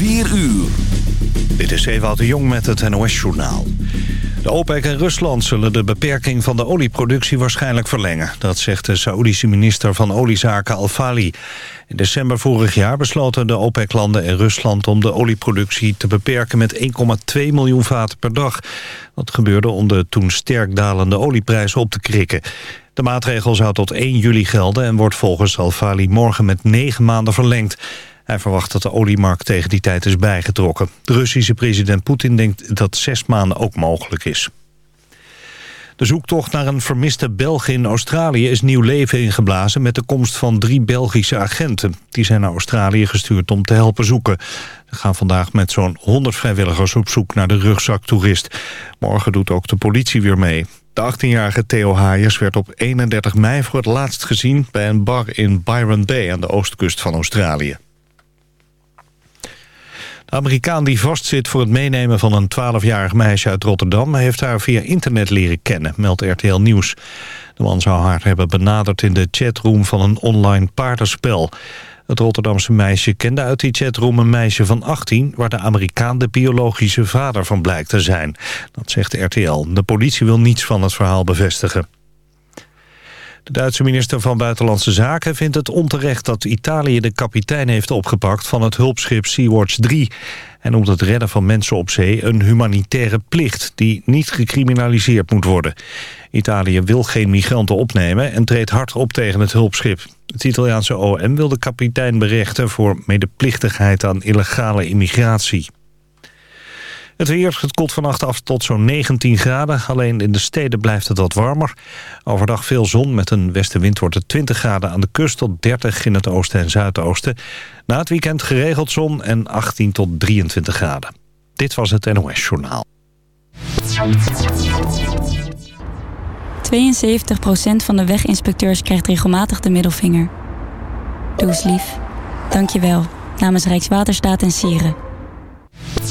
4 uur. Dit is Ewout de Jong met het NOS-journaal. De OPEC en Rusland zullen de beperking van de olieproductie waarschijnlijk verlengen. Dat zegt de Saoedische minister van Oliezaken Al-Fali. In december vorig jaar besloten de OPEC-landen en Rusland... om de olieproductie te beperken met 1,2 miljoen vaten per dag. Dat gebeurde om de toen sterk dalende olieprijzen op te krikken. De maatregel zou tot 1 juli gelden... en wordt volgens Al-Fali morgen met negen maanden verlengd. Hij verwacht dat de oliemarkt tegen die tijd is bijgetrokken. De Russische president Poetin denkt dat zes maanden ook mogelijk is. De zoektocht naar een vermiste Belg in Australië is nieuw leven ingeblazen... met de komst van drie Belgische agenten. Die zijn naar Australië gestuurd om te helpen zoeken. Ze gaan vandaag met zo'n 100 vrijwilligers op zoek naar de rugzaktoerist. Morgen doet ook de politie weer mee. De 18-jarige Theo Hayers werd op 31 mei voor het laatst gezien... bij een bar in Byron Bay aan de oostkust van Australië. Amerikaan die vastzit voor het meenemen van een 12-jarig meisje uit Rotterdam... heeft haar via internet leren kennen, meldt RTL Nieuws. De man zou haar hebben benaderd in de chatroom van een online paardenspel. Het Rotterdamse meisje kende uit die chatroom een meisje van 18... waar de Amerikaan de biologische vader van blijkt te zijn. Dat zegt RTL. De politie wil niets van het verhaal bevestigen. De Duitse minister van Buitenlandse Zaken vindt het onterecht dat Italië de kapitein heeft opgepakt van het hulpschip Sea-Watch 3 en noemt het redden van mensen op zee een humanitaire plicht die niet gecriminaliseerd moet worden. Italië wil geen migranten opnemen en treedt hard op tegen het hulpschip. Het Italiaanse OM wil de kapitein berechten voor medeplichtigheid aan illegale immigratie. Het weer, het koelt vannacht af tot zo'n 19 graden. Alleen in de steden blijft het wat warmer. Overdag veel zon. Met een westenwind wordt het 20 graden aan de kust... tot 30 in het oosten en zuidoosten. Na het weekend geregeld zon en 18 tot 23 graden. Dit was het NOS Journaal. 72% van de weginspecteurs krijgt regelmatig de middelvinger. Doe eens lief. Dank je wel. Namens Rijkswaterstaat en Sieren.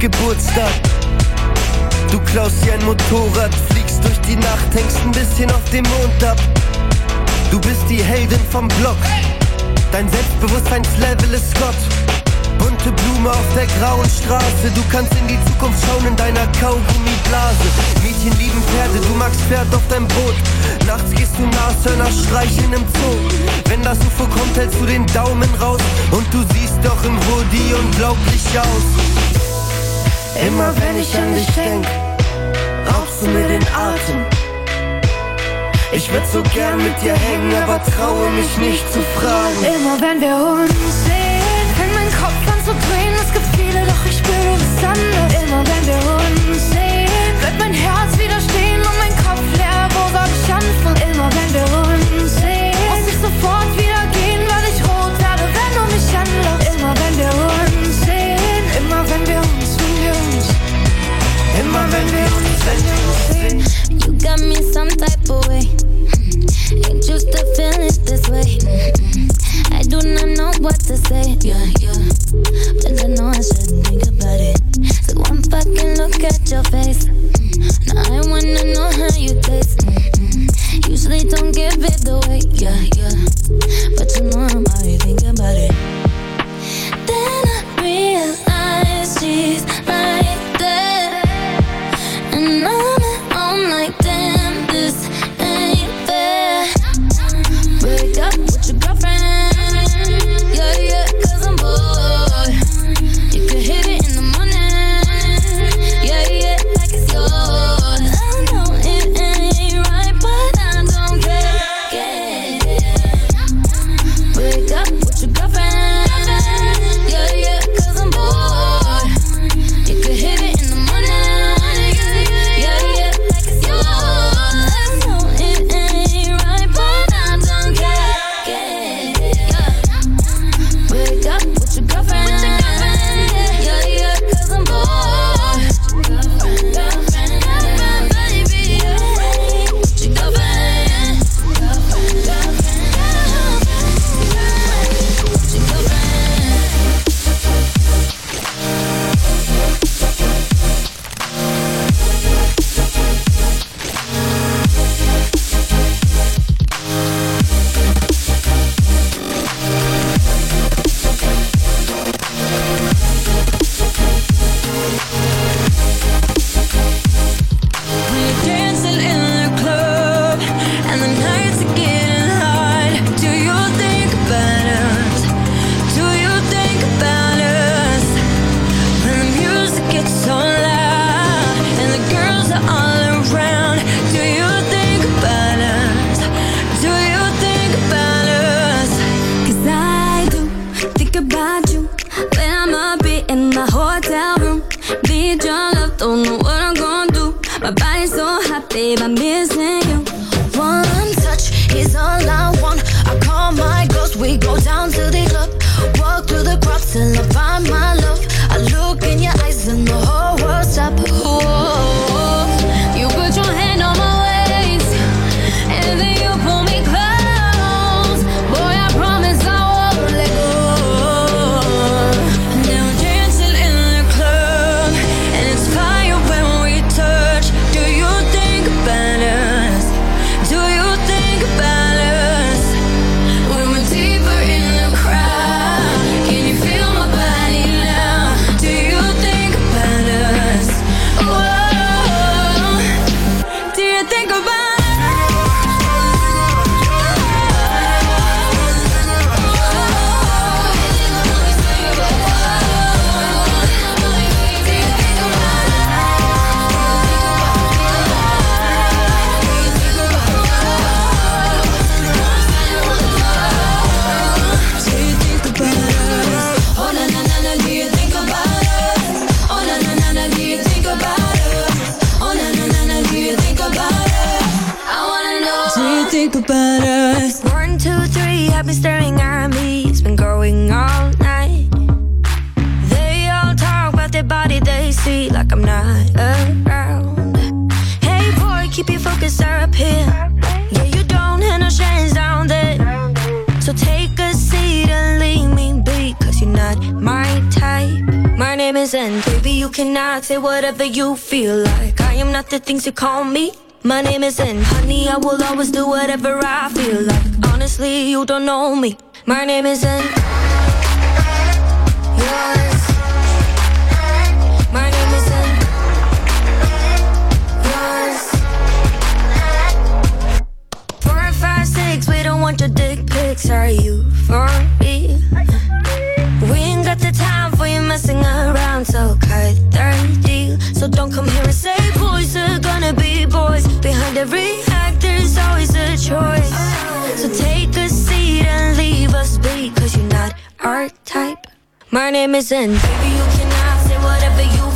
Geburtstag. Du klaust dir ein Motorrad, fliegst durch die Nacht, hängst ein bisschen auf dem Mond ab. Du bist die Heldin vom Block. Dein Selbstbewusstseinslevel ist Gott. Bunte Blume auf der grauen Straße. Du kannst in die Zukunft schauen in deiner Kaugummiblase. Mädchen lieben Pferde, du magst Pferd auf deinem Boot. Nachts gehst du Nashörner streichen im Zoo. Wenn das UFO kommt, hältst du den Daumen raus. Und du siehst doch im Hoodie unglaublich aus. Immer wenn ich an dich denk, rauchst du mir den Atem. Ich würd so gern mit dir hängen, aber traue mich nicht zu fragen. Immer wenn wir uns sehen. cannot say whatever you feel like. I am not the things you call me. My name isn't honey. I will always do whatever I feel like. Honestly, you don't know me. My name is N. Yours. My name is N. Yours. Four, five, six. We don't want your dick pics. Are you for? Messing around, so cut the deal. So don't come here and say boys are gonna be boys. Behind every act, there's always a choice. So take a seat and leave us be, cause you're not our type. My name isn't Baby, you cannot say whatever you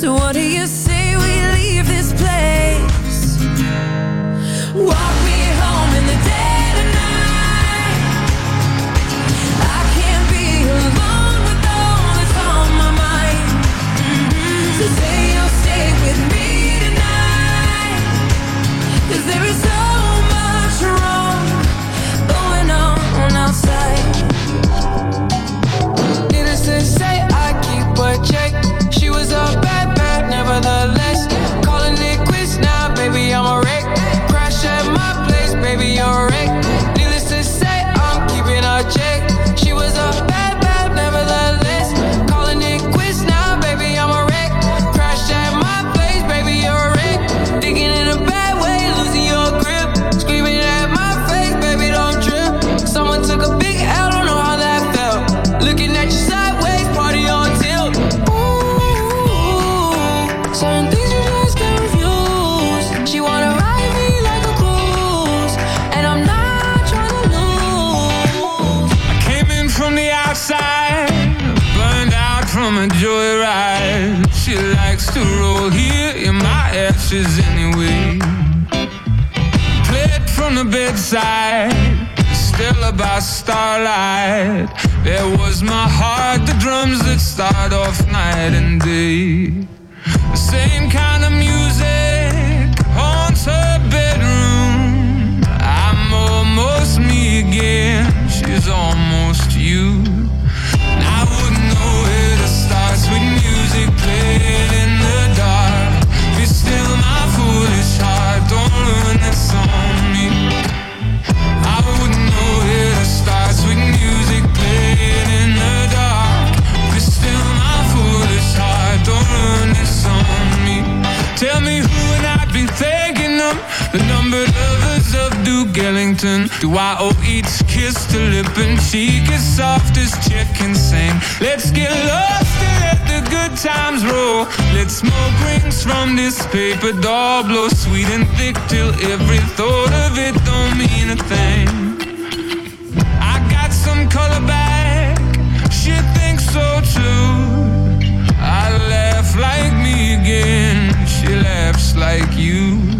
So what do you say we leave this place? Walk me home in the dead of night. I can't be alone with all that's on my mind. So say you'll stay with me there is bedside, still about starlight. There was my heart, the drums that start off night and day. The same kind of music haunts her bedroom. I'm almost me again. She's almost Do I owe each kiss to lip and cheek as soft as chicken sing? Let's get lost and let the good times roll. Let smoke rings from this paper doll blow sweet and thick till every thought of it don't mean a thing. I got some color back. She thinks so too. I laugh like me again. She laughs like you.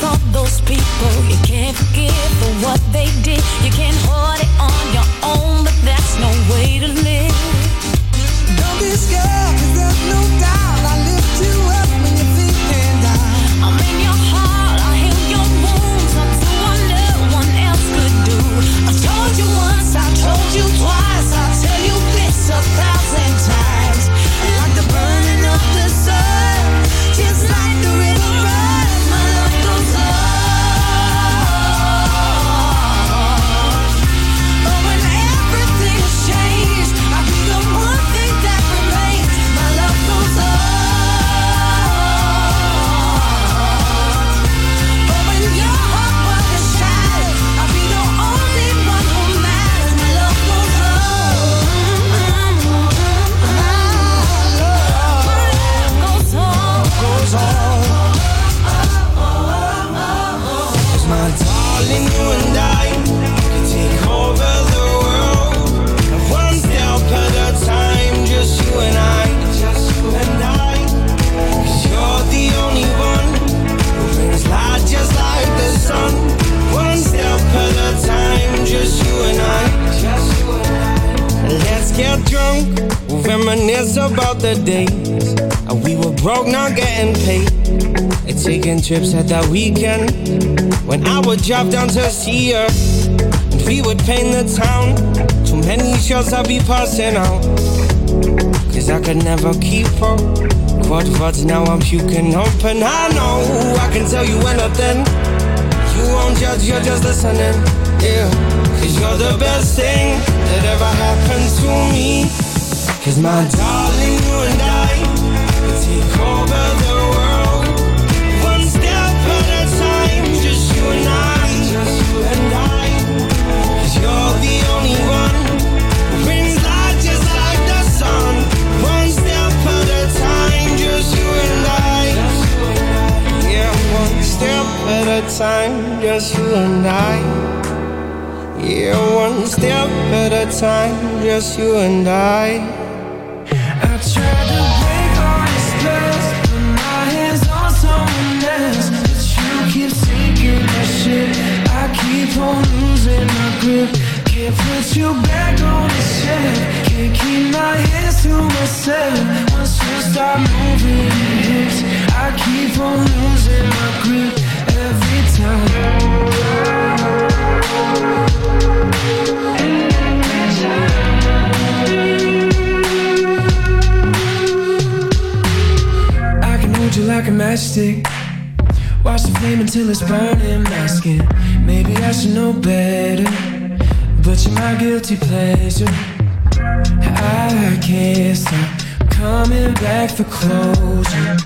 hiding from those people you can't forgive for what they did. You can't hold it on your own, but that's no way to live. Trips at that weekend when I would drop down to see her. And we would paint the town. Too many shots I'd be passing out. Cause I could never keep up. Quad words, now I'm puking. And I know I can tell you anything. You won't judge, you're just listening. Yeah. Cause you're the best thing that ever happened to me. Cause my darling, you and I just you and I. Yeah, one step at a time, just you and I. I tried to break all the spells, put my hands on someone else, but you keep sinking my ship. I keep on losing my grip. Can't put you back on the shelf. Can't keep my hands to myself. Once you start moving your hips, I keep on losing my grip every time I can hold you like a matchstick. Watch the flame until it's burning my skin. Maybe I should know better, but you're my guilty pleasure. I can't stop coming back for closure.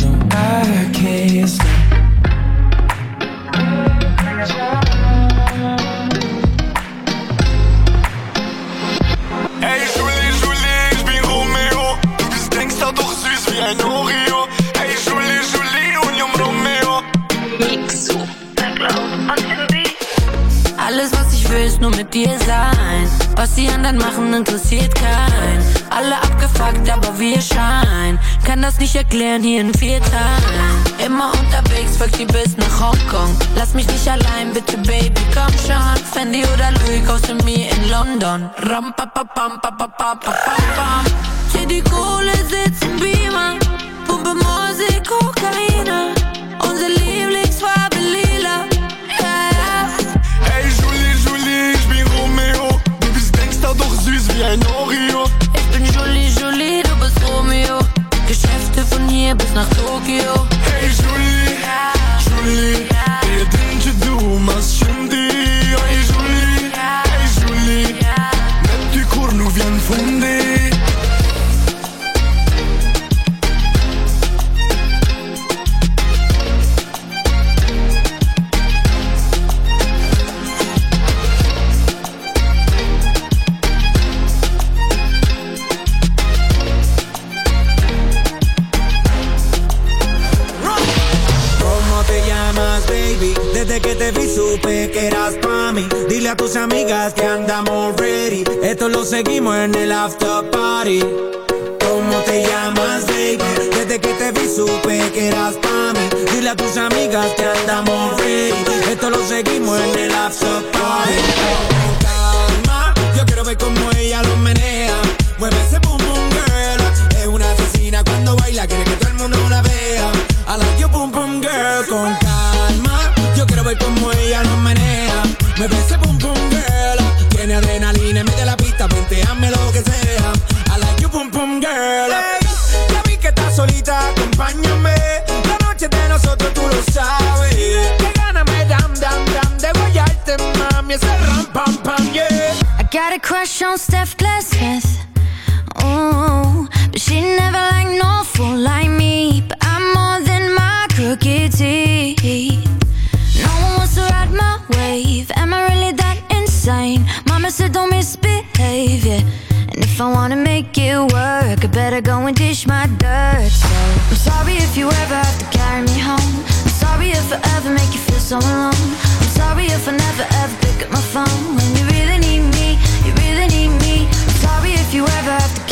No, I can't stop. Doch süß mit dir sein. Was die anderen machen, interessiert keinen. Alle abgefuckt, aber wir scheinen. Kann das nicht erklären, hier in vier Teilen. Immer unterwegs, folgt die bis nach Hongkong. Lass mich nicht allein, bitte, Baby, komm schon. Fendi oder Louis kostet mir in London. Ram, pa, pa, pam, pa, pa, pa, pa, pam, pam. Hier die Kohle sitzt im Beamer. Said don't misbehave, yeah. And if I wanna make it work, I better go and dish my dirt. So I'm sorry if you ever have to carry me home. I'm sorry if I ever make you feel so alone. I'm sorry if I never ever pick up my phone when you really need me. You really need me. I'm sorry if you ever have to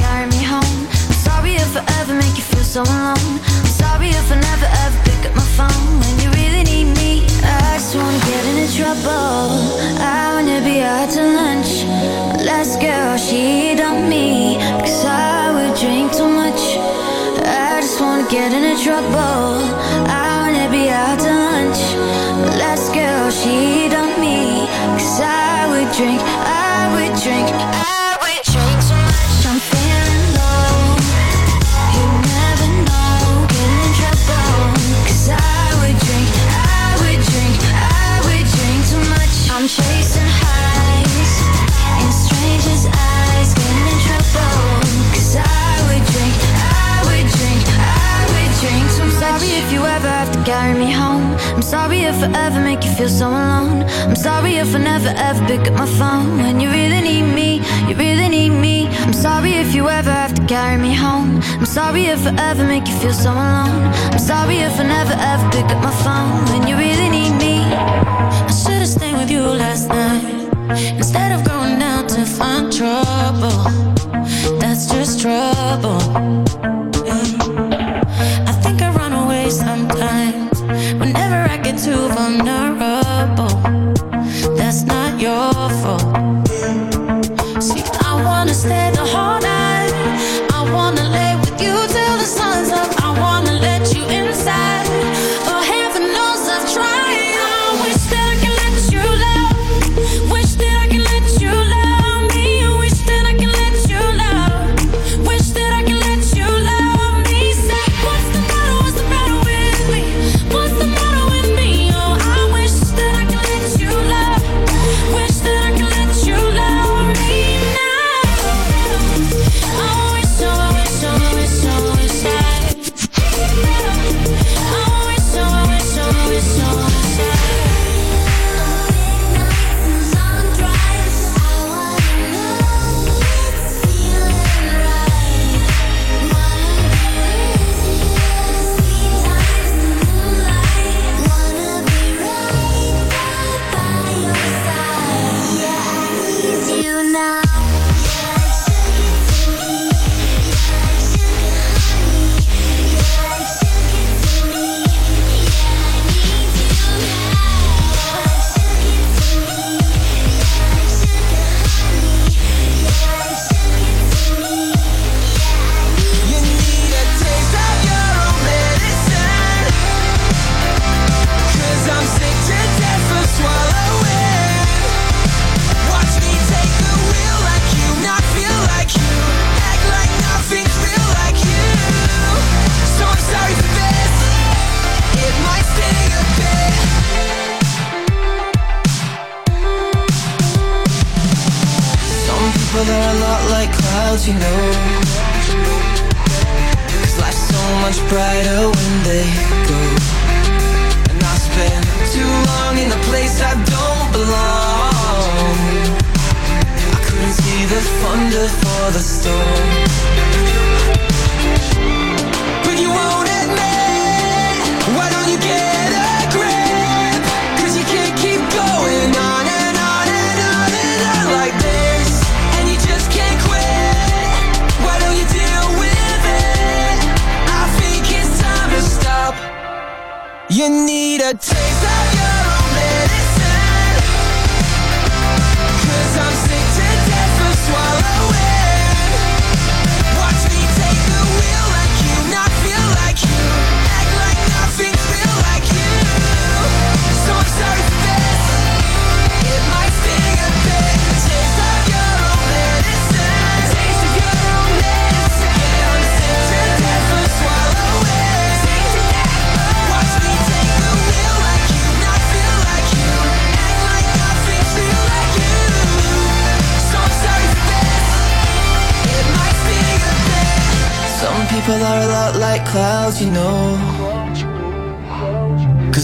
if I ever make you feel so alone. I'm sorry if I never ever pick up my phone when you really need me. I just wanna get into trouble. I wanna be out to lunch. Last girl, she dumped me. Cause I would drink too much. I just wanna get into trouble. I wanna be out to lunch. Last girl, she dumped me. Cause I would drink if I ever make you feel so alone. I'm sorry if I never ever pick up my phone when you really need me. You really need me. I'm sorry if you ever have to carry me home. I'm sorry if I ever make you feel so alone. I'm sorry if I never ever pick up my phone when you really need me. I should've stayed with you last night instead of going out to find trouble. That's just trouble. Yeah. another storm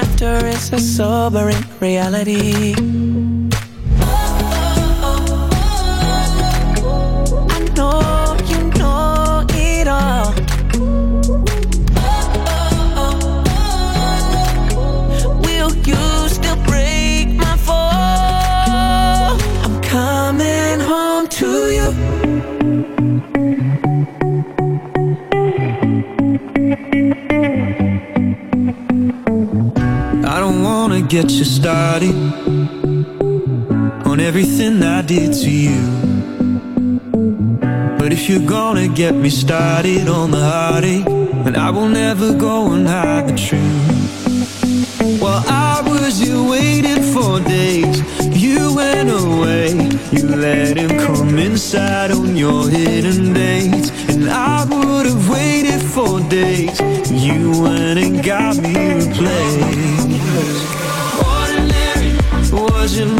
after is a sobering reality. get you started on everything I did to you. But if you're gonna get me started on the heartache, then I will never go and hide the truth. While I was here waiting for days, you went away. You let him come inside on your hidden dates, and I would have waited for days. You went and got me replaced doesn't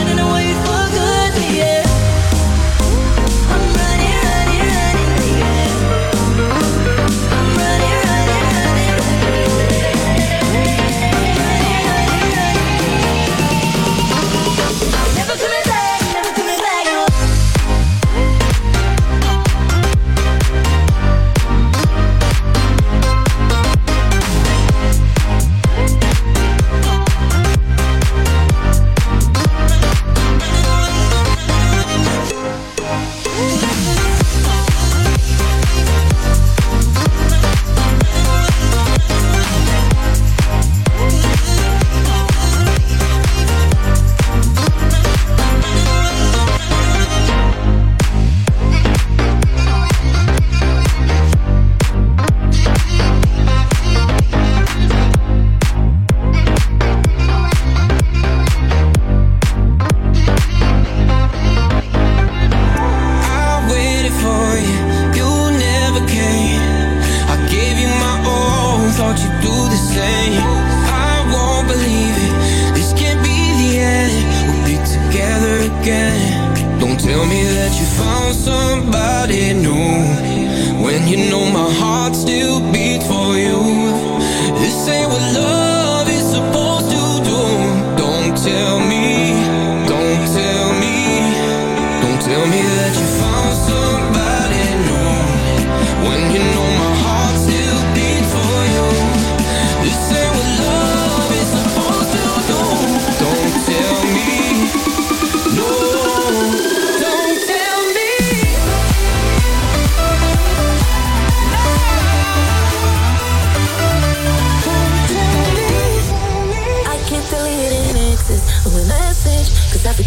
Tell me that you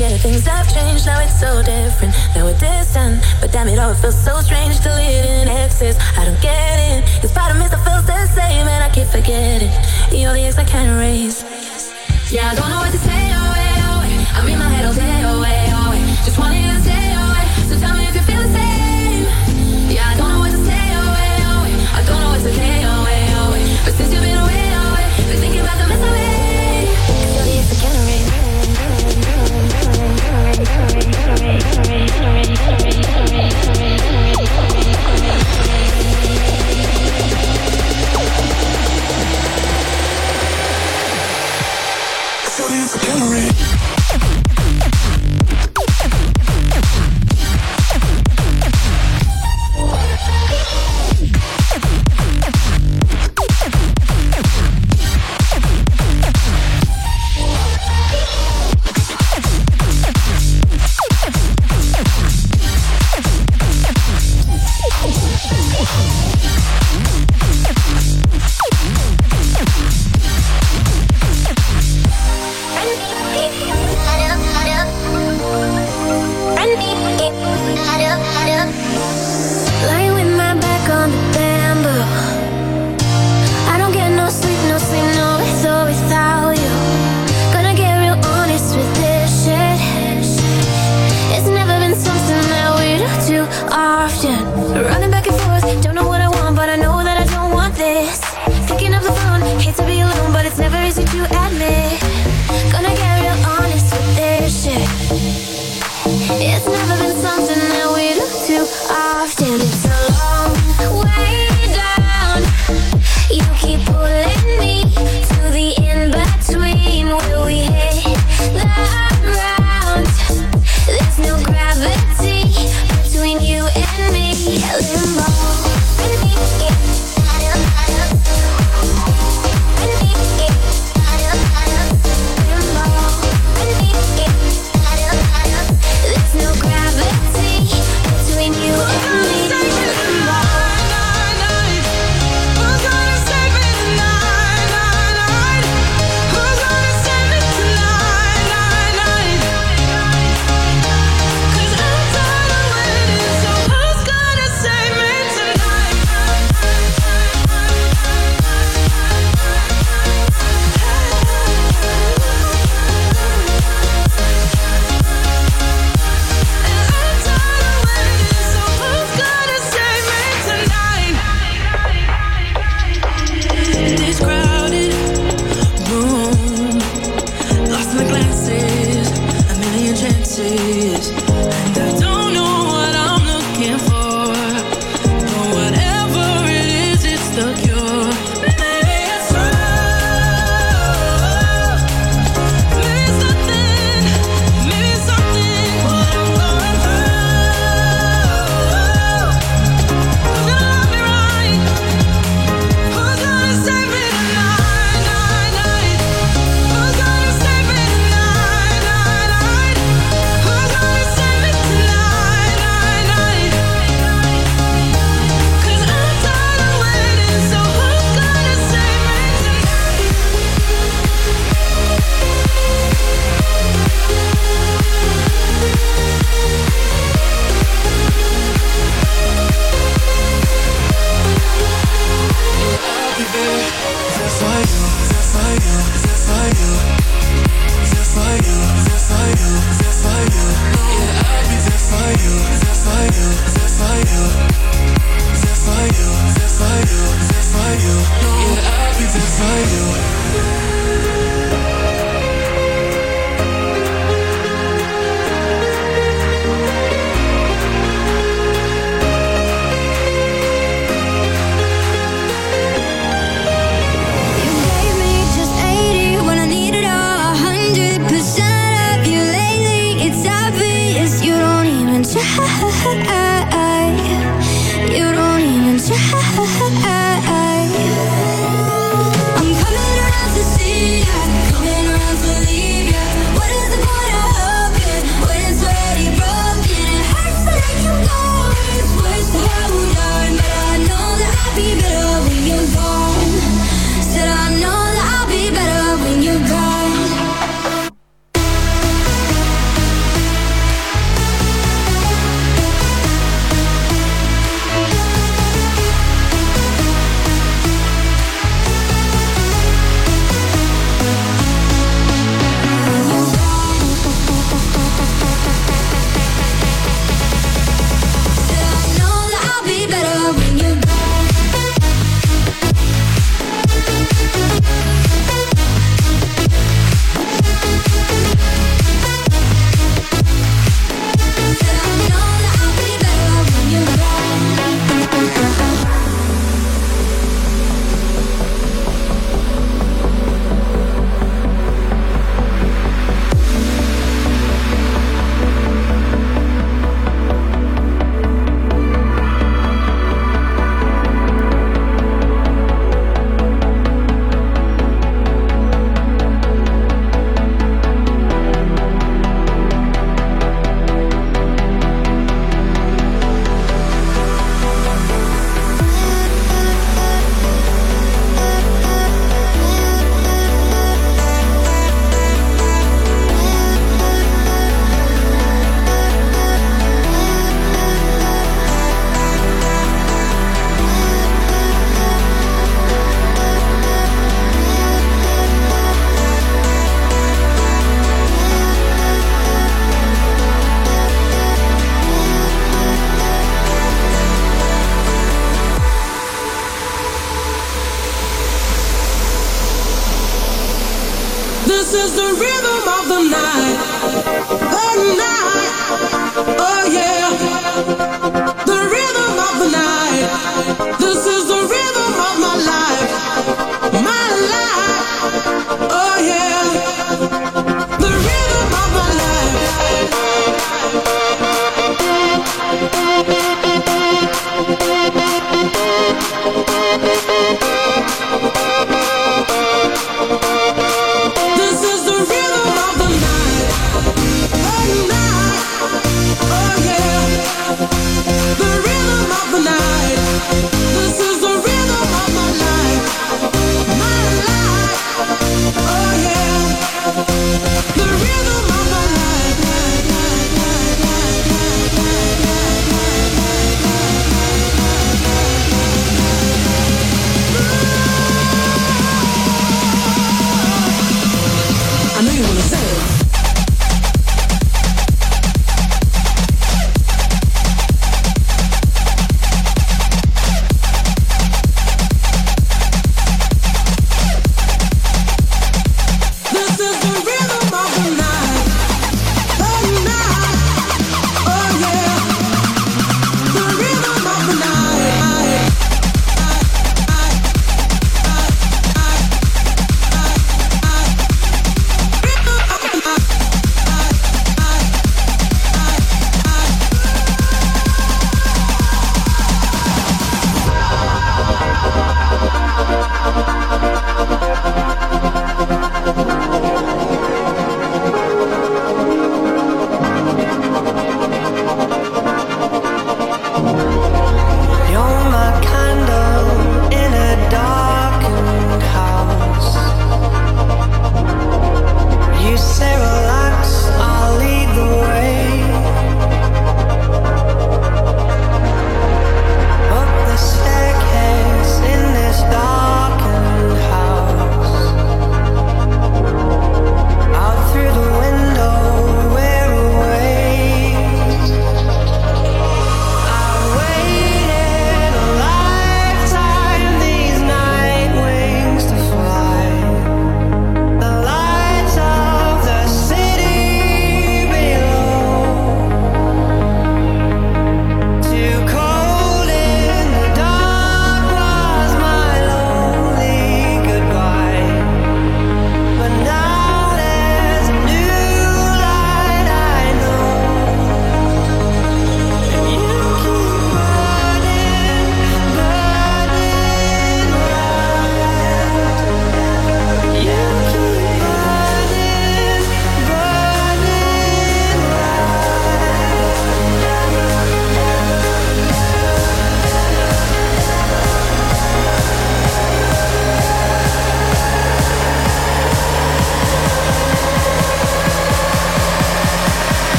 scared things have changed, now it's so different. Now we're distant, but damn it all, it feels so strange to live in excess. I don't get it, cause part of me still feels the same, and I can't forget it. You're the ex I can't erase. Yeah, I don't know what to say.